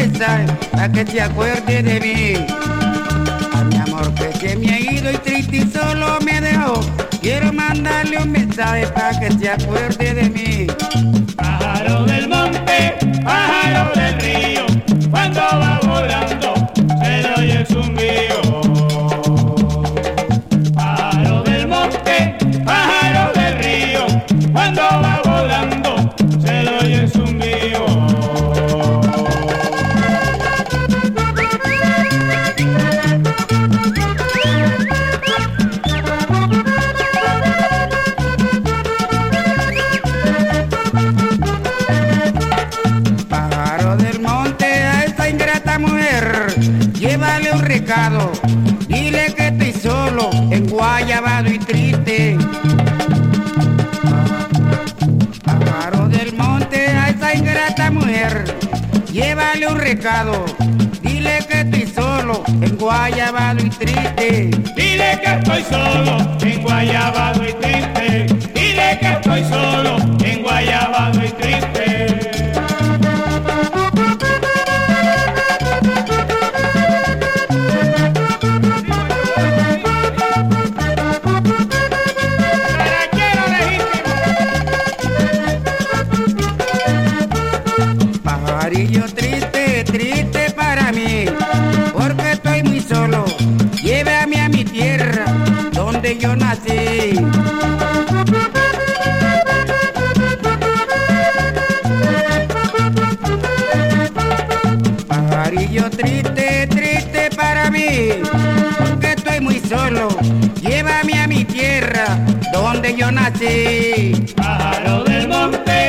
mensaje para que te acuerdes de mí. A mi amor que se me ha ido y triste y solo me dejó. Quiero mandarle un mensaje para que te acuerde de mí. Mujer, llévale un recado, dile que estoy solo, en guayabado y triste. Pájaro del monte a esta ingrata mujer, llévale un recado, dile que estoy solo, en guayabado y triste. Dile que estoy solo, en Guayabado y triste. Dile que donde yo nací. Pajarillo triste, triste para mí, porque estoy muy solo. Llévame a mi tierra, donde yo nací. Pájaro del monte,